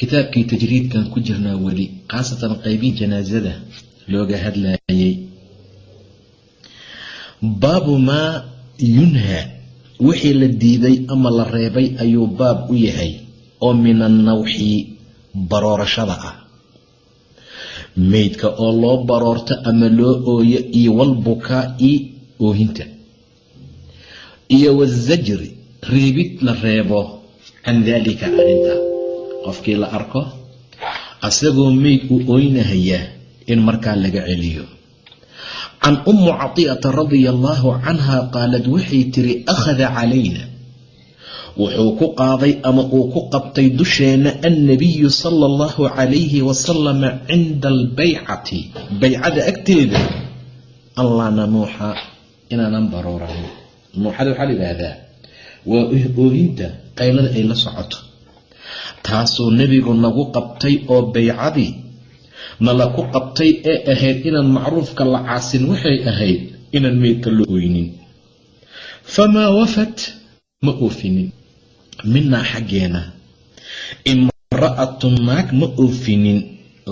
kitaabkii tajriidkan ku jirnaa weli khaasatan qeybii janaasada looga hadlayay. Baabu maa yunhaa wixii la diiday ama la reebay ayuu baab u yahay oo min annawxi baroorashada ah. Meydka oo loo baroorto ama loo ooyo iyo walbukaa-i oohinta. Iyo wazajri reebid la reebo can daalika arrinta qofkii la arko asagoo meyd u oynahayaa in markaa laga celiyo. Can ummu catiicata radia allaahu canha qaalad waxay tiri akhada calayna. Wuxuu ku qaaday ama uu ku qabtay dusheenna annabiyu sala allahu calayhi wasalama cinda albaycati baycada agteeda. An laa nanuuxa inaanan barooranin nuuxada waxaa la yidhaahdaa waa oohinta qaylada ay la socoto taasuu nebigu nagu qabtay oo baycadii nala ku qabtay ee ahayd inaan macruufka la caasin waxay ahayd inaan meydka la oynin famaa wafat ma oofinin. Minaa xaggeena imra'atun naag ma oofinin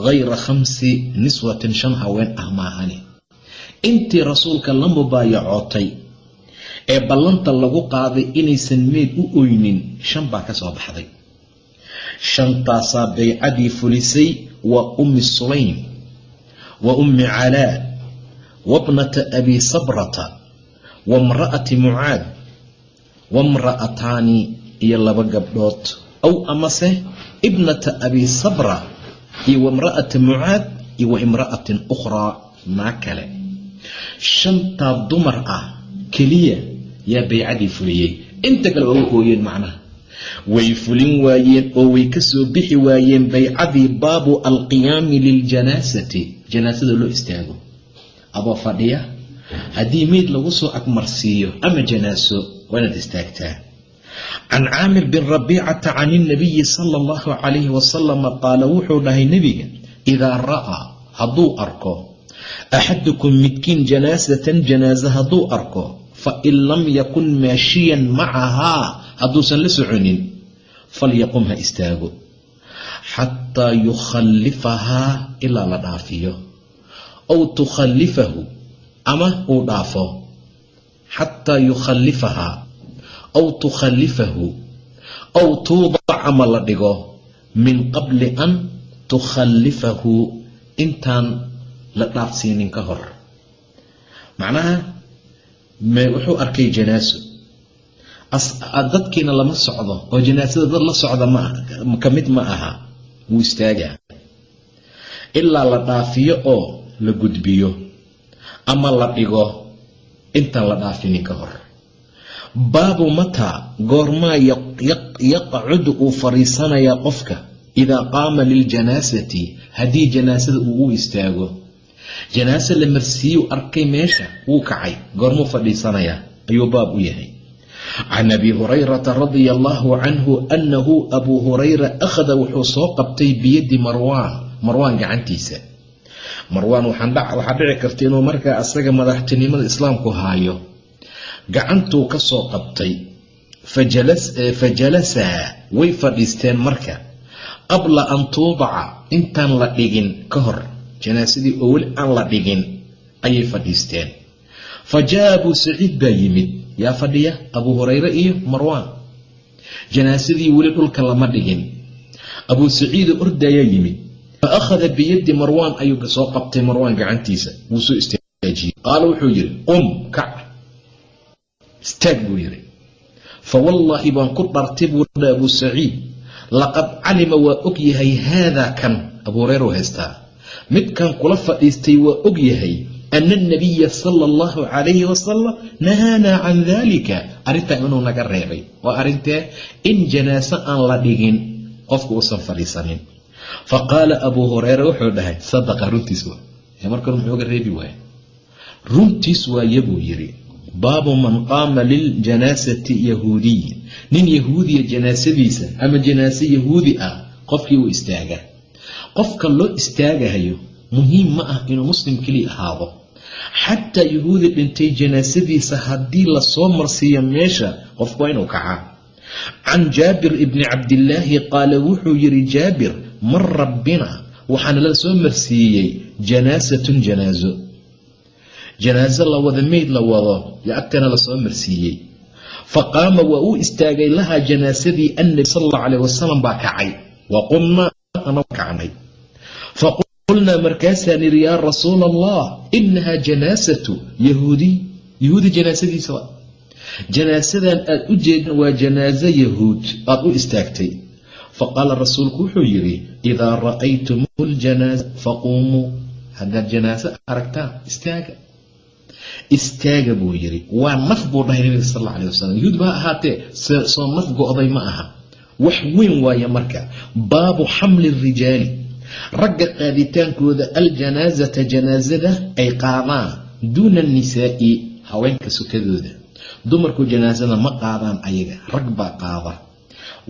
hayra khamsi niswatin shan haween ah maahane intii rasuulka la mubaayacootay ee ballanta lagu qaaday inaysan meyd u oynin shan baa ka soo baxday shantaasaa baycadii fulisay waa ummi sulaym wa ummi calaa wabnata abi sabrata wamra'ati mucaad wamra'ataani iyo laba gabdhood. Aw amase ibnata abi sabra iyo wamra'ata mucaad iyo wa imra'atin ukhraa naa kale. Shantaa dumar ah keliya yaa baycadii fuliyey. Inta kale waa u ooyeen macnaha way fulin waayeen oo way ka soo bixi waayeen baycadii baabu alqiyaami liljanaasati janaasada loo istaago. Adoo fadhiya. Haddii meyd lagu soo agmarsiiyo ama janaaso waa inaad istaagtaa. Can caamir bin rabiicata can ilnabiyi sala allahu calayhi wasalama qaala wuxuu dhahay nebiga idaa ra'aa hadduu arko axadukum midkiin janaasatan janaasa hadduu arko fa in lam yakun maashiyan macahaa hadduusan la soconin falyaqum ha istaago. Xataa yukhallifahaa ilaa la dhaafiyo. Aw tukhallifahu ama uu dhaafo. Xataa yukhallifahaa aw tukhallifahu aw tuudac ama la dhigo. Min qabli an tukhallifahu intaan la dhaafsiinin ka hor. Macnaha wuxuu arkay janaaso dadkiina lama socdo oo janaasada dad la socda ka mid ma aha wuu istaagaa. Ilaa la dhaafiyo oo la gudbiyo ama la dhigo intaan la dhaafinin ka hor. Baabu mataa goormaa yaqcudu uu fariisanayaa qofka idaa qaama liljanaasati haddii janaasada uu u istaago. Janaase la marsiiyuu arkay meesha wuu kacay goormuu fadhiisanayaa ayuu baab u yahay can abi hurayrata radia allaahu canhu annahu abuu hurayra akhada wuxuu soo qabtay biyadi marwaan marwaan gacantiisa marwaan waxaa dhici karta inuu markaa asaga madaxtinimada islaamku haayo gacantuu ka soo qabtay fa jalasaa way fadhiisteen marka qabla an tuudaca intaan la dhigin ka hor janaasadii oo weli aan la dhigin ayay fadhiisteen fa jaa abuu saciid baa yimid. Yaa fadhiya? Abuu hurayre iyo marwaan. Janaasadii weli dhulka lama dhigin. Abuu saciido ordayaa yimid. Fa akhada biyaddi marwaan ayuu soo qabtay marwaan gacantiisa. Wuu soo istaajiyey qaala wuxuu yidhi qum kac. Istaag buu yidhi. Fa wallaahi baan ku dhartay buu dha abuu saciid laqad calima waa og yahay haadaa kan. Abuu hureyru haystaa. Midkan kula fadhiistay waa og yahay ana anabiya sala allahu calayhi wasalam nahaanaa can daalika arrintaa inuu naga reebay waa arrintee in janaaso aan la dhigin qofku uusan fadhiisanin fa qaala abuu hureyra wuxuu dhahay sadaqa runtiis waa ee markan muxuu ga reebi waaya runtiis waaye buu yidhi baabu man qaama liljanaasati yahuudiy nin yahuudiya janaasadiisa ama janaaso yahuudi ah qofkii uu istaaga qofka loo istaagahayo muhiim ma ah inuu muslim keliya ahaado xataa yahuudi dhintay janaasadiisa haddii la soo marsiiyo meesha qofku waa inuu kacaa can jaabir ibni cabdillaahi qaala wuxuu yidhi jaabir man rabbina waxaana la soo marsiiyey janaasatun janaaso janaaso la wada meyd la wado yo agtana la soo marsiiyey. Fa qaama waa uu istaagay lahaa janaasadii annabi sal allau calayh wasalam baa kacay. Wa qumnaa kacnay faqulnaa markaasaan idhi yaa rasuula allah inahaa janaasatu yahuudiy yahuudi janaasadiisa wa janaasadan aad u jeedin waa janaaso yahuud aad u istaagtay faqaala rasuulku wuxuu yidhi idaa ra'aytum ljanaasa faquumuu haddaad janaaso aragtaan istaaga istaaga buu yidhi waa naf buu dhahay nabiga sal alla alay wasalam yahuud baa ahaatee soo naf go-day ma aha wax weyn waaye marka baabu xamli rijaali ragga qaaditaankooda aljanaasata janaasada ay qaadaan duuna annisaa'i haweenka sukadooda. Dumarku janaasada ma qaadaan ayaga rag baa qaada.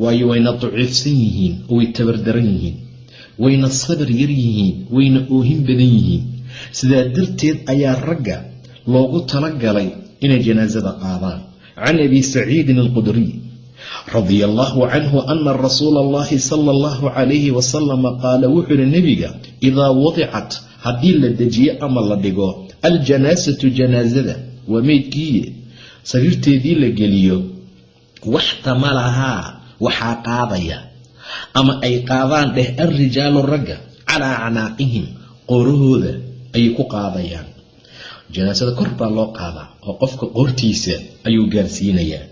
Waayo wayna daciifsan yihiin way tabardaran yihiin wayna sabar yar yihiin wayna oohin badan yihiin. Sidaa darteed ayaa ragga loogu talagalay inay janaasada qaadaan. Can abi saciidin alqudriy radia allahu canhu ana rasuula allahi sala allahu calayhi wasalama qaala wuxuu yihi nebiga idaa wadicat haddii la dejiyo ama la dhigo aljanaasatu janaasada waa meydkiiye sariirteedii la geliyo waxtamalahaa waxaa qaadaya ama ay qaadaan dheh alrijaalu ragga calaa acnaaqihim qoorahooda ayay ku qaadayaan. Janaasada kor baa loo qaadaa oo qofka qoortiisa ayuu gaarsiinayaa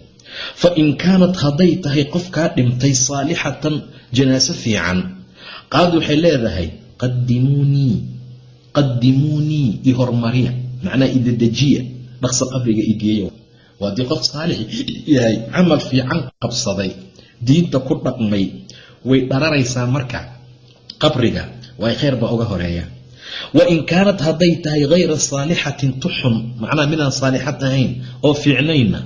fa in kaanat hadday tahay qofkaa dhintay saalixatan janaaso fiican. Qaad waxay leedahay qadimuunii qadimuunii i hormariya. Macnaha idedejiya dhaqsa qabriga igeeya waa haddii qof saalix yahay camal fiican qabsaday diinta ku dhaqmay way dhararaysaa marka. Qabriga way khayr uga horreeya. Wa in kaanat hadday tahay hayra saalixatin tuxun macnaha midaan saalixad ahayn oo fiicnayna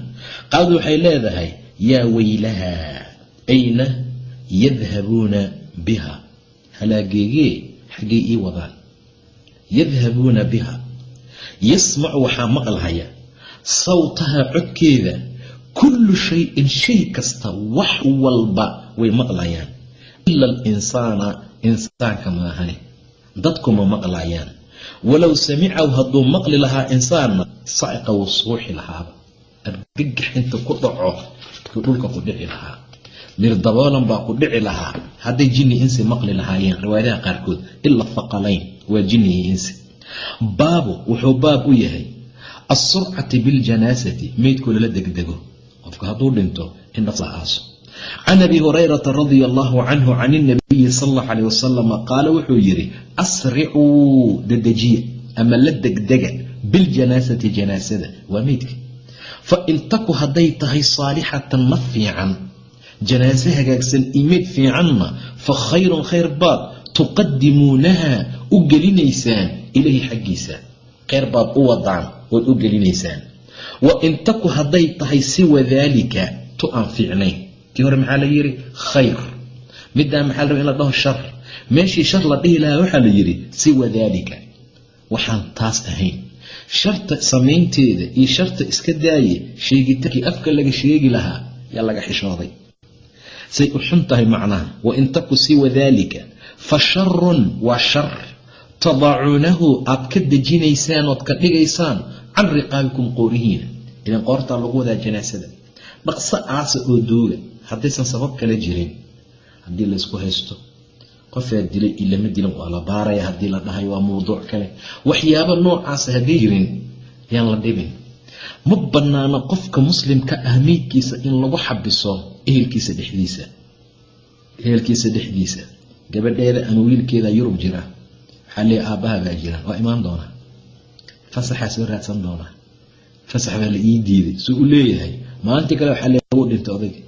qaad waxay leedahay yaa weylahaa ayna yadhabuuna biha. Halaageegee xaggay ii wadaan yadhabuuna biha. Yasmacu waxaa maqlhaya sawtaha codkeeda kullu shayin shay kasta wax walba way maqlayaan. Ila alinsaana insaanka maahane dadkuma maqlayaan. Walow samicaw hadduu maqli lahaa insaanna saciqa wuu suuxi lahaaba argagax inta ku dhaco dhulka ku dhici lahaa. Mirdaboolan baa ku dhici lahaa. Hadday jinni insi maqli lahaayeen riwaayadaha qaarkood ila faqalayn waa jinni iyo insi. Baabu wuxuu baab u yahay alsurcati biljanaasati meydkoo lala degdego. Qofka hadduu dhinto in dhaqsa aaso. Can abi hurayrata radia allahu canhu can inabiyi sal allahu caleyh wasalama qaala wuxuu yidhi asricuu dedejiya ama la degdega biljanaasati janaasada. Waa meydka fa in taku hadday tahay saalixatan naf fiican. Janaase hagaagsan imeyd fiicanna fa khayrun khayr baad tuqadimuunaha u gelinaysaan ilaahi xaggiisa. Khayr baad u wadaan ood u gelinaysaan. Wa in taku hadday tahay siwa daalika tu aan fiicnayn tii hore maxaa la yidhi? Khayr. Middaa maxaa la raba in la dhaho shar? Meeshii shar la dhihi lahaa waxaa la yidhi siwa daalika. Waxaan taas ahayn sharta samaynteeda iyo sharta iska daaye sheegitaankii afka laga sheegi lahaa yaa laga xishooday. Say u xun tahay macnaha wa in taku siwa daalika fa sharun waa shar tadacuunahu aad ka dejinaysaan ood ka dhigaysaan can riqaabikum qoorihiina idan qoortaa lagu wadaa janaasada. Dhaqso aasa oo dooga haddaysan sabab kala jirin haddii laysku haysto qofaa dilay iyo lama dilan waa la baaraya haddii la dhahayo waa mawduuc kale. Waxyaabo noocaasa hadday yirin yaan la dhibin. Ma banaano qofka muslimka ah meydkiisa in lagu xabiso ehelkiisa dhexdiisa ehelkiisa dhexdiisa. Gabadheeda ama wiilkeeda yurub jira waxaa leeya aabbaha baa jira waa imaan doonaa fasaxaa soo raadsan doonaa fasax baa la ii diiday suu u leeyahay. Maalintii kale waxaa leeya wuu dhintay odayga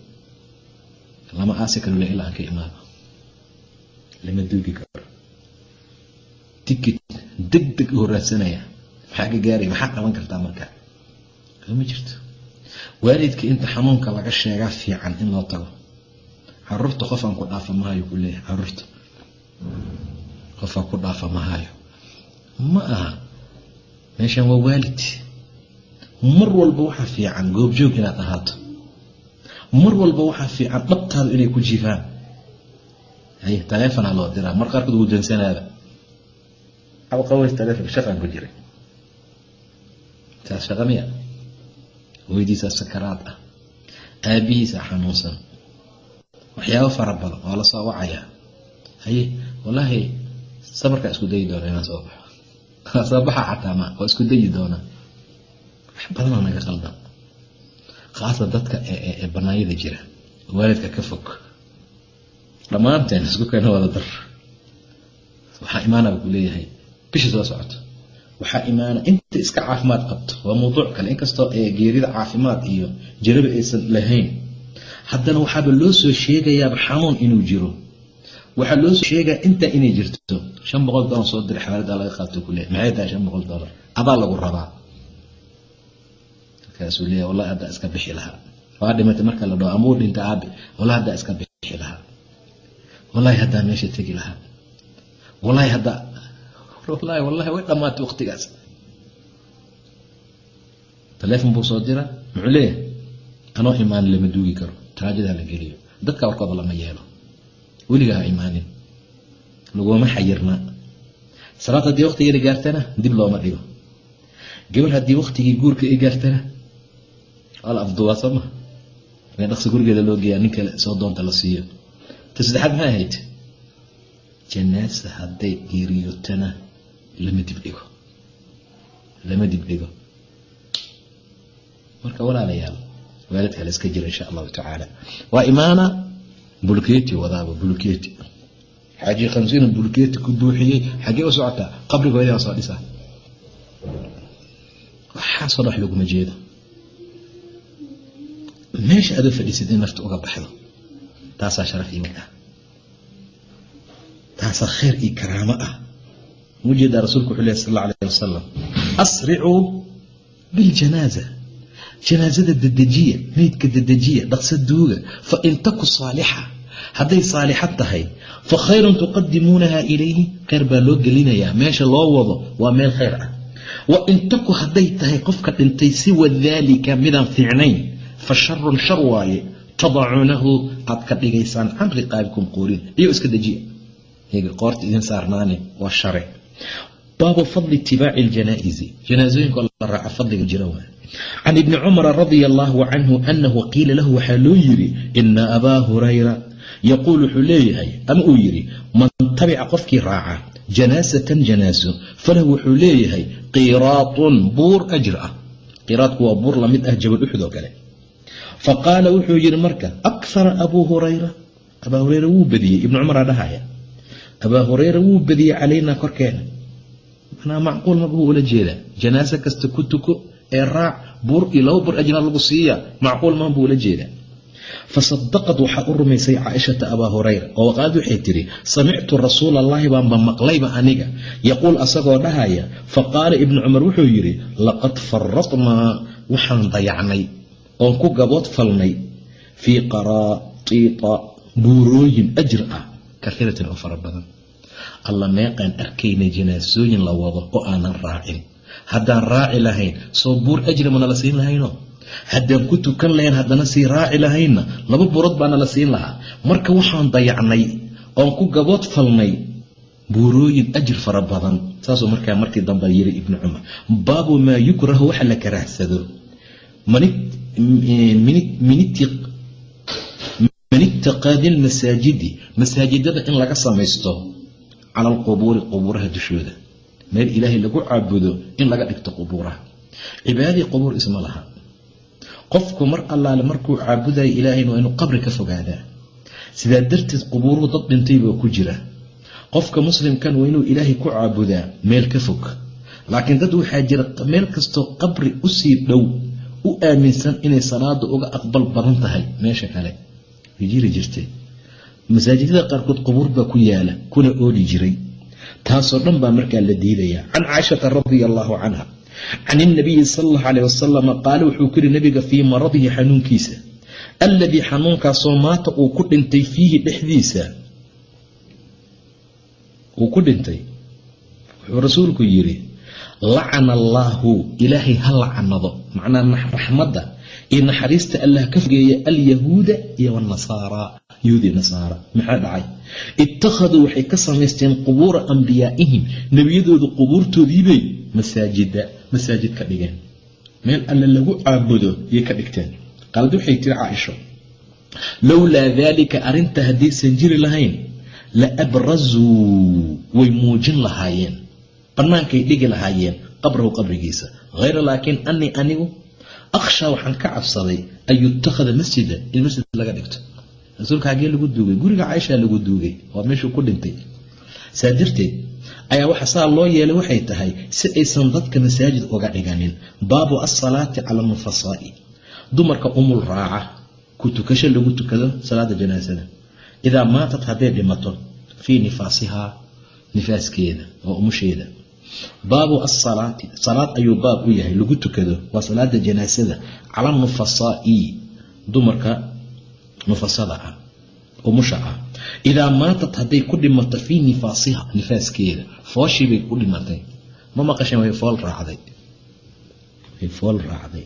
lama aasi karo le ilaa aan imaado lama duugi karo tikit deg deg u raadsanaya maxaa ka gaaraya maxaa qaban kartaa marka ma jirto waalidka inta xanuunka laga sheegaa fiican in loo tago carruurta qofaan ku dhaafa mahayo ku leeyahay carruurta qofaan ku dhaafa mahayo ma aha meeshan waa waalid mar walba waxaa fiican goobjoog inaad ahaato mar walba waxaa fiican dhabtaada inay ku jiraan hay taleefonaa loo diraa mar qaarkood wuu dansanaada abqaways taleefon shaqaan ku jiray. Taas shaqa miya? Hooyadiisaa sakaraad ah. Aabihiisaa xanuunsan. Waxyaabo fara badan waa la soo wacayaa haye wallaahi sabarkaa isku dayi doona inaan soo baxo. Soo baxa xataa ma waa isku dayi doonaa wax badanaa naga qaldan. Khaasa dadka ee banaanyada jira. Waalidka ka fog dhammaanteen isku keena wada dar. Waxaa imaanaba ku leeyahay. Bishii soo socoto waxaa imaana inta iska caafimaad qabto. Waa mawduuc kale. Inkastoo geerida caafimaad iyo jaraba aysan lahayn. Haddana waxaaba loo soo sheegayaaba xanuun inuu jiro. Waxaa loo soo sheegaya intaa inay jirto. Shan boqol dolar soo diray xawaalada laga qaato kule maxay tahay shan boqol dolar adaa lagu rabaa. Markaasuu leeyahay wallahi haddaa iska bixi lahaa. Waa dhimatay marka la dhaho amuu dhinta aabe. Wallahi haddaa iska bixi lahaa wallahi haddaa meesha tegi lahaa. Wallahi haddaa wallahi wallahi way dhammaatay waqtigaas. Taleefon buu soo dira muxuu leeyahay? Anoo imaan lama duugi karo. Taraajada la geliyo. Dadka warkooda lama yeelo. Weligaa ha imaanin laguma xayirna. Salaad haddii waqtigeeda gaartana dib looma dhigo. Gabar haddii waqtigii guurka ay gaartana waa la afduwaa soo ma. In dhaqsi gurigeeda loo geeyaa nin kale soo doonta la siiyo ta saddexaad maxay ahayd janaasa hadday geeriyootana lama dibdhigo lama dibdhigo marka walaalayaal waalidka la iska jira insha allahu tacaala waa imaana bulkeeti wadaaba bulkeeti xaaji khamsiina bulkeeti ku buuxiyey xaggee u socotaa qabrigoodaa soo dhisaa. Waxaasoo dhan wax laguma jeedo meesha adoo fadhiisid in nafta uga baxdo taasaa sharaf mid ah taasaa khayr iyo karaamo ah. Mujeedaa rasuulku wuxuu lehy sal alla alayh wasalam asricuu biljanaaza janaasada dedejiya meydka dedejiya dhaqsa duuga fa in taku saalixa hadday saalixad tahay fa khayrun tuqadimuunaha ilayhi. Khayr baa loo gelinayaa meesha loo wado waa meel khayr ah. Wa in taku hadday tahay qofka dhintay siwa daalika midaan fiicnayn fa sharun shar waaye tadacuunahu aad ka dhigaysaan can riqaabikum quurin. Iyo iska dejiya qoorta idin saarnaane waa share. Baabu fadli itibaaci aljanaa'izi janaasooyinka la raaca fadliga jira waa. Can ibni cumara radia allaahu canhu anahu qiila lahu waxaa loo yidhi ina abaa hurayra yaquul wuxuu leeyahay ama uu yidhi man tabica qofkii raaca janaasatan janaaso falahu wuxuu leeyahay qiraatun buur ajr ah. Qiraadku waa buur la mid ah jabal uxud oo kale fa qaala wuxuu yidhi marka akara abuu hurayra. Abaa hurayra wuu badiyey ibnu cumaraa dhahaya. Abaa hurayra wuu badiyey calaynaa korkeena. Manaa macquul ma buu ula jeedaa. Janaaso kasta ku tuko ee raac buur iyo laba buur ajnaad lagu siiya macquul maan buu ula jeedaa. Fasadaqad waxaa u rumaysay caaishata abaa hurayra oo waqaalad waxay tidhi samictu rasuula allaahi baanba maqlayba aniga. Yaquul asagoo dhahaya faqaala ibnu cumar wuxuu yidhi laqad faradnaa waxaan dayacnay oon ku gabood falnay fii qaraatiita buurooyin ajr ah. Kahiiratin oo fara badan. Alla meeqaan arkaynay janaasooyin la wado oo aanan raacin. Haddaan raaci lahayn soo buur ajri mana la siin lahayno? Haddaan ku tukan lahayn haddana sii raaci lahaynna? Laba buurood baana la siin lahaa. Marka waxaan dayacnay oon ku gabood falnay buurooyin ajir fara badan. Saasuu markaa markii dambe yiri ibnu cumar baabu maa yukrahu waxa la karaahsado ictiqaadi lmasaajidi masaajidada in laga samaysto cala alqubuuri qubuuraha dushooda. Meel ilaahay lagu caabudo in laga dhigto qubuuraha cibaadadii qubuur isma laha. Qofku mar allaale markuu caabudayo ilaahayna waa inuu qabri ka fogaadaa. Sidaa darteed qubuuruhu dad dhintaybaa ku jira. Qofka muslimkan waa inuu ilaahay ku caabudaa meel ka fog. Laakiin dad waxaa jira meel kastoo qabri u sii dhow u aaminsan inay salaada uga aqbal badan tahay meesha kale. Way jiri jirtay masaajidada qaarkood qubuur baa ku yaalla kuna ooli jiray. Taasoo dhan baa markaa la diidayaa. Can caaishata radia allaahu canha. Can inabiyi sal allahu caleyh wasalama qaale wuxuu ku yiri nabiga fii maradihi xanuunkiisa alladii xanuunkaasoo maata uu ku dhintay fiihi dhexdiisa. Uu ku dhintay. Wuxuu rasuulku yidhi lacana allaahu ilaahay ha lacanado macnaa raxmadda iyo naxariista allah ka fogeeya alyahuuda iyo wanasaara yahuud iyo nasaara. Maxaa dhacay? Ittakhaduu waxay ka samaysteen qubuura ambiyaaihim nebiyadooda qubuurtoodiibay masaajida masaajid ka dhigeen. Meel alle lagu caabudo yay ka dhigteen. Qaalad waxay tiri caaisho lowlaa daalika arrinta haddaysan jiri lahayn la abrazuu way muujin lahaayeen. Bannaankay dhigi lahaayeen qabrahu qabrigiisa. Hayra laakiin anii anigu akhshaa waxaan ka cabsaday an yutakhada masjida in masjid laga dhigto. Rasuulka xaggee lagu duugay guriga caaisha lagu duugay waa meeshuu ku dhintay. Saa darteed ayaa waxa saa loo yeelay waxay tahay si aysan dadka masaajid uga dhiganin. Baabu asalaati cala nufasaa'i dumarka umul raaca ku tukasho lagu tukado salaada janaasada. Idaa maatad hadday dhimato fii nifaasihaa nifaaskeeda oo umusheeda baabu asalaati salaad ayuu baab u yahay. Lagu tukado waa salaada janaasada cala nufasaa'i. Dumarka nufasada ah umusha ah. Idaa maatad hadday ku dhimato fii nifaasiha nifaaskeeda fooshii bay ku dhimatay. Ma maqasheen way fool raacday. Way fool raacday.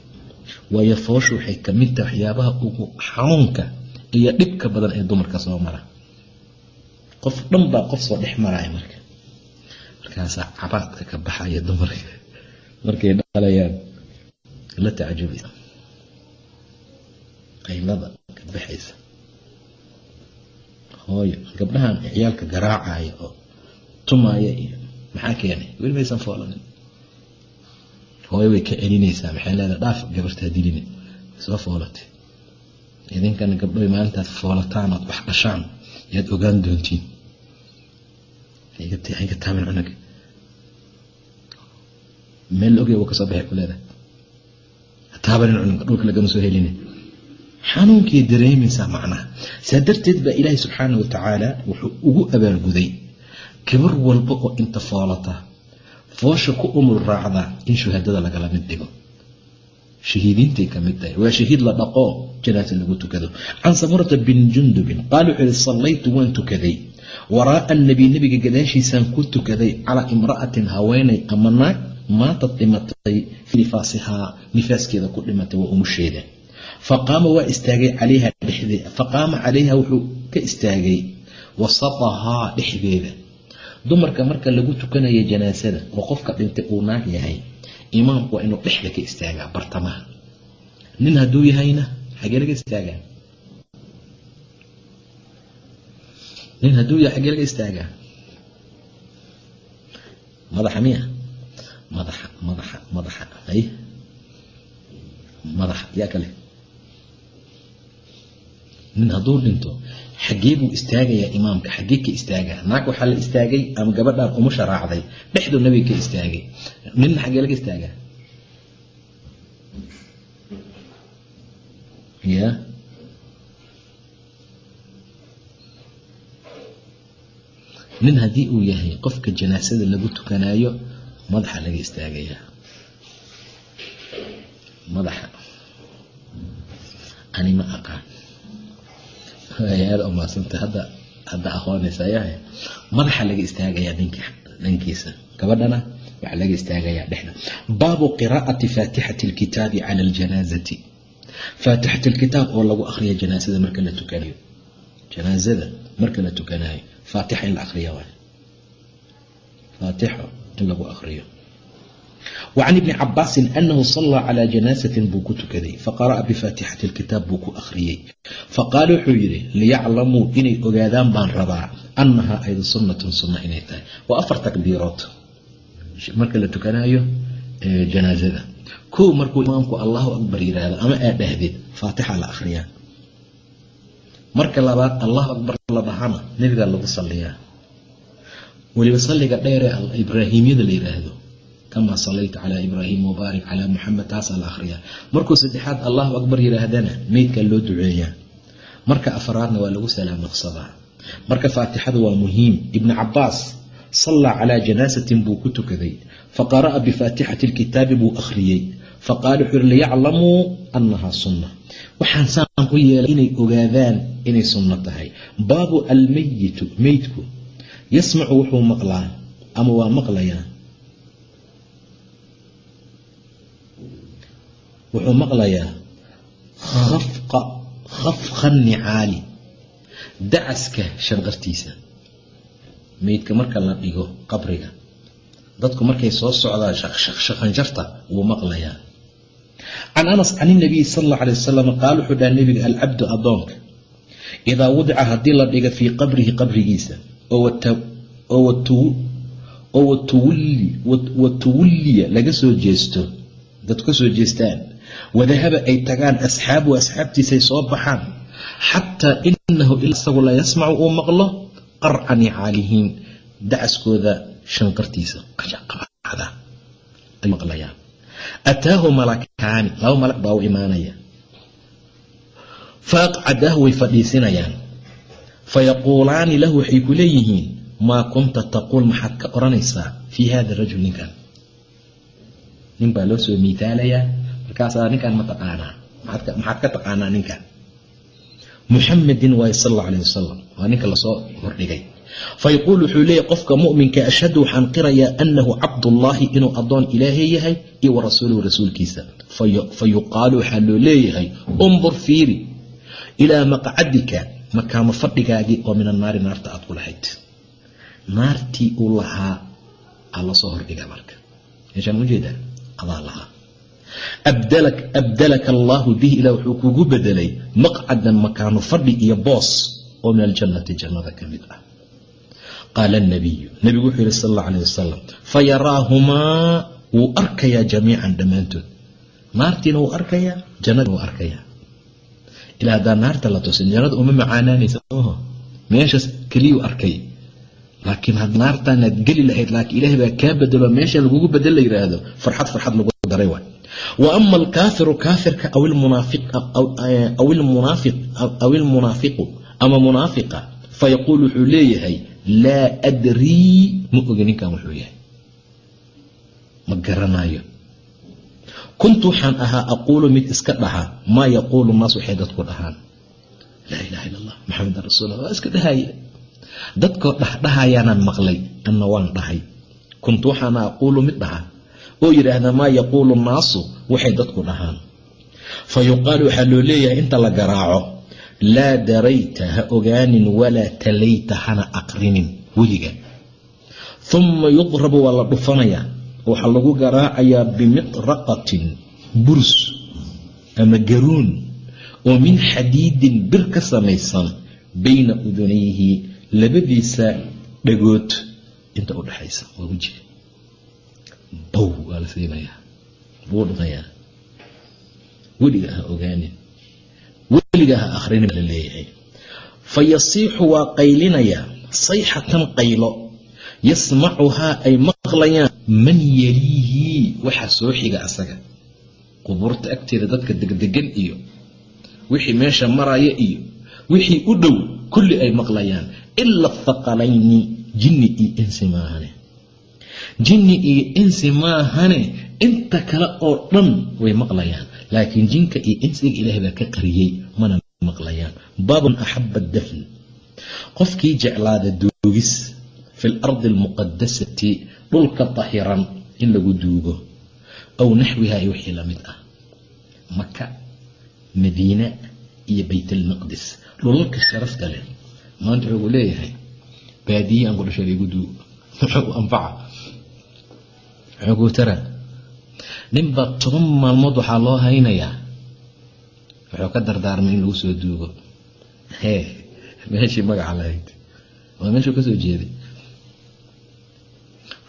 Waayo fooshu waxay ka mid tahay waxyaabaha ugu xanuunka iyo dhibka badan ee dumarka soo mara. Qof dhan baa qof soo dhex maraya marka markaasaa cabaadka ka baxaya dumarka. Markay dhalayaan la tacajubaysa qaylada ka baxaysa. Hooyo gabdhahan ciyaalka garaacaya oo tumaaya iyo maxaa keenay? Weli maysan foolanin. Hooyo way ka celinaysaa maxay leedahay? Dhaaf gabartaa diline soo foolatay. Idinkana gabdhoy maalintaad foolataan ood wax dhashaan yaad ogaan doontiin. Hayga taaban cunug meel la ogya wuu ka soo baxay ku leedahay. Taabanin cunug dhulka lagama soo helina xanuunkii dareemaysaa macnaha. Saa darteed baa ilaahay subxaana wa tacaala wuxuu ugu abaalguday gabar walba oo inta foolata. Foosha ku umul raacda in shuhadada lagala mid dhigo. Shahiidiintay ka mid tahay. Waa shahiid la dhaqo janaasa lagu tukado. Can samurata bin jundubin qaala wuxuu yihi sallaytu waan tukaday. Waraa'a annabiy nebiga gadaashiisaan ku tukaday calaa imra'atin haweenay ama naag maantad dhimatay fii nifaasihaa nifaaskeeda ku dhimatay waa umusheeda faqaama waa istaagay calayha dhexdee faqaama calayha wuxuu ka istaagay wasatahaa dhexdeeda. Dumarka marka lagu tukanayo janaasada oo qofka dhintay uu naag yahay imaamku waa inuu dhexda ka istaagaa bartamaha. Nin hadduu yahayna xagee laga istaagaa? Nin hadduu yahay xagee laga istaagaa? Madaxa miya madaxa madaxa madaxa ay madaxa yaa kale. Nin hadduu dhinto xaggee buu istaagayaa imaamka xaggee ka istaagaa naag waxaa la istaagay ama gabadhaan umusha raacday dhexduu nabiga ka istaagay ninna xaggee laga istaagaa? Ya nin haddii uu yahay qofka janaasada lagu tukanaayo madaxa laga istaagayaa madaxa. Ani ma aqaan. Aada umaasanta hadda hadda aqoonaysaa madaxa laga istaagayaa ninka dhankiisa gabadhana waxaa laga istaagayaa dhexda. Baabu qiraa'ati faatixati alkitaabi cala aljanaazati faatixat alkitaab oo lagu akhriya janaasada marka la tukanayo. Janaasada marka la tukanayo. Faatixa in la akhriya waay. Faatixo in lagu akhriyo. Wacan ibni cabaasin anahu sallaa calaa janaasatin buu ku tukaday faqara'a bifaatixati alkitaab buu ku akhriyey. Faqaala wuxuu yidhi liyaclamuu inay ogaadaan baan rabaa annahaa aydu sunnatun sunna inay tahay. Waa afar takbiirood. Marka la tukanayo janaasada kow markuu imaamku allahu akbar yidhaahdo ama aad dhahdid faatixa la akhriyaa. Marka labaad allahu akbar la nebigaa lagu salliyaa weliba salliga dheeree ibraahimyada la yidhaahdo kamaa sallayta calaa ibraahim wabaarik calaa muxamed taasaa la akhriyaa. Markuu saddexaad allahu akbar yidhaahdana meydkaa loo duceeyaa. Marka afaraadna waa lagu salaam naqsadaa. Marka faatixada waa muhiim. Ibni cabaas sallaa calaa janaasatin buu ku tukaday. Faqara'a bifaatixati alkitaabi buu akhriyey. Faqaala wuxuu yiri liyaclamuu annahaa sunna waxaan saan u yeelay inay ogaadaan inay sunno tahay. Baabu almayitu meydku yasmacu wuxuu maqlaa ama waa maqlayaa? Wuxuu maqlayaa khafqa nicaali dacaska shanqartiisa. Meydka marka la dhigo qabriga dadku markay soo socdaan shaqanjarta wuu maqlayaa. Can anas can inabiyi sal alla alay wasalam qaal wuxuu dhaha nebiga alcabdu addoonka idaa wudica haddii la dhiga fii qabrihi qabrigiisa oo watuwulliya laga soo jeesto dad ka soo jeestaan wadahaba ay tagaan asxaabu asxaabtiisay soo baxaan xataa inahu isagu la yasmacu uu maqlo qarca nicaalihiin dacaskooda shanqartiisa ataahu malakaani laba malag baa u imaanaya fa way fadhiisinayaan fayaquulaani lahu waxay ku leeyihiin maa kunta taquul maxaad ka odhanaysaa fii hada rajul ninkan nin baa loo soo miitaalayaa markaasaa ninkan ma taqaanaa maxaad ka taqaanaa ninkan muxamedin waaye sal alla wasalam waa ninka la soo hordhigay fayaquul wuxuu leeyahy qofka muminka ashhadu waxaan qirayaa anahu cabdullaahi inuu addoon ilaahay yahay iyo wa rasuuluhu rasuulkiisa fa waxaa loo leeyahay undur fiiri ilaa maqcadika makaama fadhigaagii oo min annaari naarta aad ku lahayd. Naartii uu lahaa aa la soo hordhiga marka. Meeshaan ujeeda adaa lahaa. Abdalaka allaahu bihi ilah wuxuu kugu bedelay maqcadan makaano fadhi iyo boos oo min aljannati jannada ka mid ah. Qaala nabiyu nabigu wuxuu yihi sal alla aleh wasalam fayaraahumaa wuu arkayaa jamiican dhammaantood. Naartiina wuu arkayaa jannada wuu arkayaa ilaa haddaa naarta la tusin jannada uma macaanaanaysa oho. Meeshaas keliyuu arkay. Laakiin had naartaanaad geli lahayd laakiin ilaahay baa kaa bedelo meesha lagugu bedel la yidhaahdo farxad farxad lagu daray waay. Wa ama alkaafiru kaafirka aw ilmunaafiqu ama munaafiqa fayaquul wuxuu leeyahay laa adrii ma ogi ninkan wuxuu yahay. Ma garanayo kuntu waxaan ahaa aquulu mid iska dhaha maa yaquulu naas waxay dadku dhahaan laa ilaha illa allah maxamedan rasuullah waa iska dhahaya dadkoo dhahdhahayaanaan maqlay anna waan dhahay kuntu waxaan aquulu mid dhaha oo yidhaahda maa yaquulu naasu waxay dadku dhahaan fa yuqaalu waxaa loo leeyahay inta la garaaco laa darayta ha ogaanin walaa talayta hana aqrinin weliga uma yudrabu waa la dhufanayaa waxaa lagu garaacayaa bimiqraqatin burs ama garuun oo min xadiidin bir ka samaysan bayna udunayhi labadiisa dhagood. Inta u dhexaysa waa wejiga bow waa la siinayaa buu dhuqayaa weliga ha ogaanin. Weliga ha akhrinin la leeyahay. Fa yasiixu waa qaylinayaa sayxatan qaylo yasmacuhaa ay man yaliihi waxa soo xiga asaga. Qubuurta agteeda dadka degdegan iyo wixii meesha maraya iyo wixii u dhow kulli ay maqlayaan. Ila athaqalayni jinni iyo insi maahane. Jinni iyo insi maahane inta kale oo dhan way maqlayaan. Laakiin jinka iyo insiga ilaahay baa ka qariyey mana maqlayaan. Baabun axaba dafn. Qofkii jeclaada duugis fi lardi almuqadasati dhulka dahiran in lagu duugo aw naxwiha iyo wixii la mid ah. Maka madiina iyo baytalmaqdis dhulalka sharafta leh. Maanta wuxuu leeyahay baadiye aan ku dhashay laygu duugo. Muxuu anfaca. Muxuu kuu taraa ninbaa toban maalmood waxaa loo haynayaa. Wuxuu ka dardaarmay in lagu soo duugo. Meeshii magaca lahayd. Waa meeshuu ka soo jeeday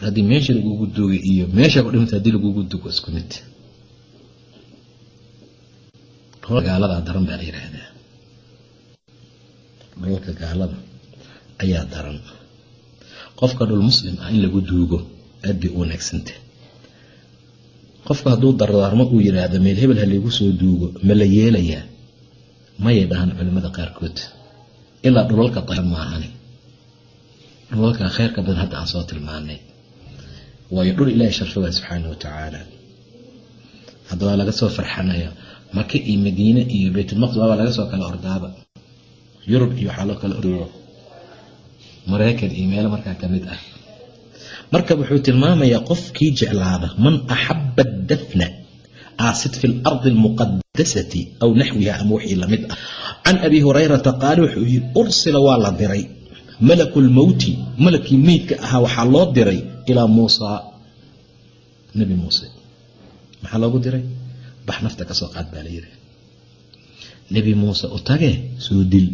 haddii meesha lagugu duugay iyo meesha ku dhimata haddii lagugu duugo isku mid gaalada daran baa la yidhaahdaa dholalka gaalada ayaa daran qofka dhul muslim ah in lagu duugo aad bay u wanaagsanta qofka hadduu dardaarmo uu yidhaahdo meel hebel ha laygu soo duugo ma la yeelayaa mayay dhahaan culimmada qaarkood ilaa dhulalka daran maahani dhulalka kheyrka badan hadda aan soo tilmaanay waayo dhul ilaahay sharfawaa subxaana wa tacaala hadda waa laga soo farxanaya maka iyo madiine iyo baytulmaqdis laga soo kala ordaaba. Yurub iyo waxaa loo kala ordo maraykan iyo meelo markaa ka ah. Marka wuxuu tilmaamayaa qofkii jeclaada man axaba dafna aasid fi lardi almuqadasati aw naxwiha ama wixii la mid ah. Can abi hurayrata qaale wuxuu yidhi ursila waa la diray. Malaku lmowti malakii meydka ahaa waxaa loo diray ilaa muusaa nebi muuse. Maxaa loogu diray? Bax nafta ka soo qaad baa la yidhi. Nebi muuse u tagee soo dil.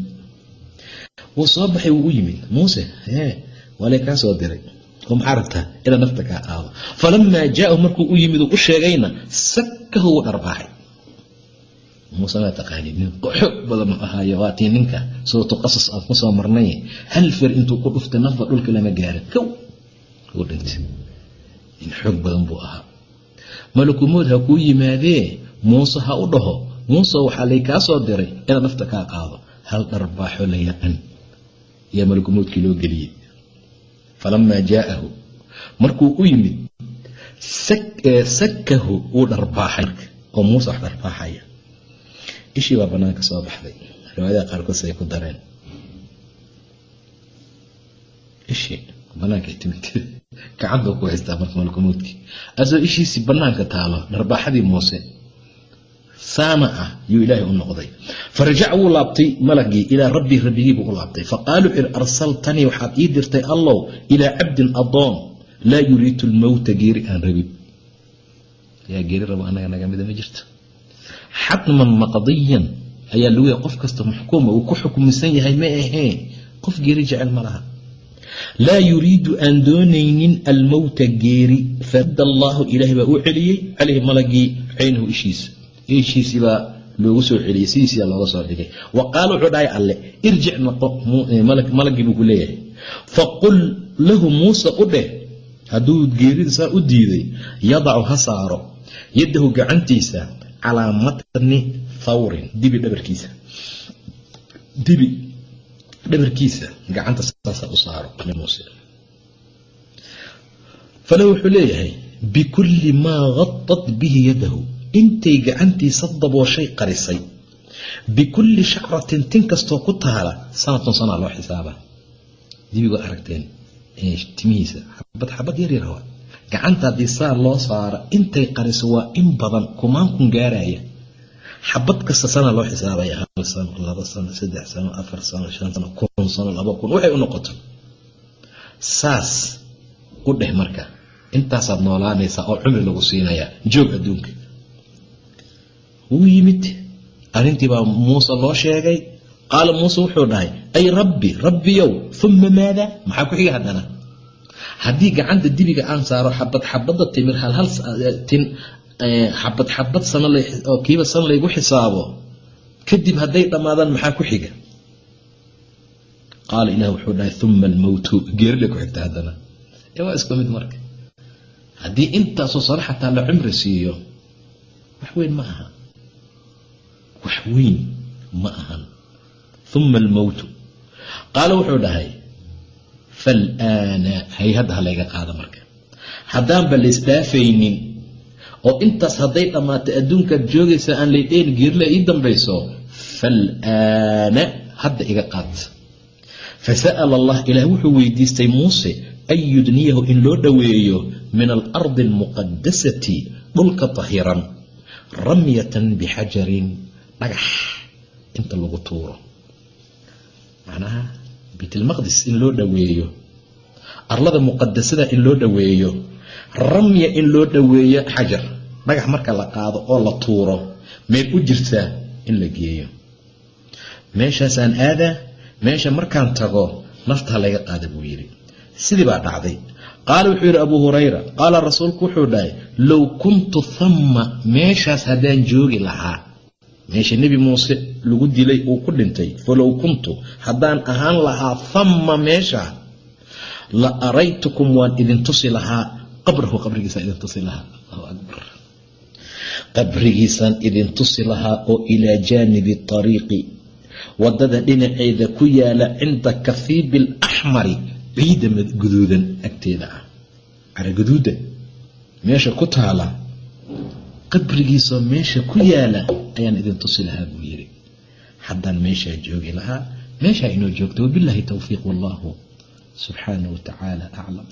Wuu soo baxay wuu u yimid. Muuse ee waale kaa soo diray. Oo maxaa rabtaa inaa nafta kaa qaado? Falamaa jaa'ahu markuu u yimid uu u sheegayna sakahu wuu dharbaaxay. Muuse waa taqaanid nin xoog badan ahaayo waatii ninka suuratu qasas aan ku marnay. Hal fer intuu ku dhuftay nafba dhulka lama gaarin kow uu dhintay nin xoog badan buu ahaa. Malakumood ha kuu yimaadee muuse ha u dhaho. Muuse waxaa lay kaa soo diray inaad nafta kaa qaado. Hal dharbaaxo la yaqan yaa malakumoodkii loo geliyey. Falamaa jaa'ahu markuu u yimid sakahu wuu dharbaaxay oo muuse wax dharbaaxaya. Ishii baa banaanka soo baxday. Riwaayadaha qaarkood say ku dareen. Ishii banaanka timid gacan buu ku haystaa marka malkumoodkii asoo ishiisii banaanka taalo dharbaaxadii muuse. Saana ah yuu ilaahay u noqday. Farajaca wuu laabtay malagii ilaa rabbii rabbigiibuu u laabtay. Faqaala wuxuu yidhi arsaltanii waxaad ii dirtay allow ilaa cabdin adoon laa yuriidu lmowta geeri aan rabin. Yaa geeri rabo anaga naga mida ma jirto. Xatman maqdiyan ayaa lagu yahay qof kasta maxkuuma uu ku xukmisan yahay ma ahee qof geeri jecel ma laha laa yuriidu aan doonaynin almowta geeri. Faradda allaahu ilaahay baa u celiyey caleyhi malagii caynahu ishiisa ishiisii baa loogu soo celiyey sidiisiyaa looga soo dhigay. Wa qaala wuxuu dhahay alle irjic noqo malagii buu ku leeyahay. Faqul lahu muuse u dheh hadduu geerida saa u diiday yadacu ha saaro yaddahu gacantiisa calaa matni thawrin dibi dhabarkiisa. Dibi dhabarkiisa gacanta saaro fale wuxuu leeyahay bikulli maa qadat bihi yadahu. Intay gacantiisa dabooshay qarisay. Bikulli shacratin tin kastoo ku taala sanatun sanaa loo xisaabaa dibigo aragteen timihiisa xabad xabad yaryar waa gacanta haddii saa loo saara intay qariso waa in badan kumaan kun gaaraya xabad kasta sana loo xisaabaya hal sano laba sano saddex sano afar sano shan sano kun sano laba kun waxay u noqoto saas u dheh marka intaasaad noolaanaysaa oo cumri lagu siinayaa joog adduunka. Wuu yimid. Arrintii baa muuse loo sheegay. Qaala muuse wuxuu dhahay ay rabbi rabbiyow uma maada? Maxaa ku xiga haddana? Haddii gacanta dibiga aan saaro xabad xabadda timir halhal tin xabad xabad sano kiiba san laygu xisaabo kadib hadday dhammaadaan maxaa ku xiga qaala ilah wuxuu dhahay uma almowtu geerile ku xigta haddana ee waa isku mid marka haddii intaasoo sano xataa la cumri siiyo wax weyn ma aha wax weyn ma ahan uma almowtu qaala wuxuu dhahay faalaana hay hadda ha layga qaado marka haddaanba laysdhaafaynin oo intaas hadday dhammaato adduunkaad joogaysa aan laydheyn geerila ii dambayso faalaana hadda iga qaad fasa'ala allah ilaah wuxuu weydiistay muuse an yudniyahu in loo dhoweeyo min alardi almuqadasati dhulka tahiran ramyatan bixajarin dhagax inta lagu tuuro macnaha baytlmaqdis in loo dhoweeyo arlada muqadasada in loo dhoweeyo ramya in loo dhoweeyo xajar dhagax marka la qaado oo la tuuro meel u jirtaa in la geeyo meeshaasaan aadaa meesha markaan tago naftaa laga qaada buu yidhi. Sidii baa dhacday. Qaala wuxuu yidhi abuu hurayra qaala rasuulku wuxuu dhahay low kuntu thamma meeshaas haddaan joogi lahaa. Meesha nebi muuse lagu dilay uu ku dhintay falow kuntu haddaan ahaan lahaa thamma meesha la araytukum waan idin tusi lahaa. Qabrahu qabrigiisaan idin tusi lahaa. Allahu akbar. Qabrigiisaan idin tusi lahaa oo ilaa jaanibi ariiqi waddada dhinaceeda ku yaalla cinda kafiibi alaxmari ciida guduudan agteeda ah. Caraguduuda meesha ku taala qabrigiisoo meesha ku yaalla ayaan idin tusi lahaa buu yidhi. Haddaan meeshaa joogi lahaa meeshaa inoo joogta wabilaahi towfiiq wallahu subxaanahu wa tacaala aclam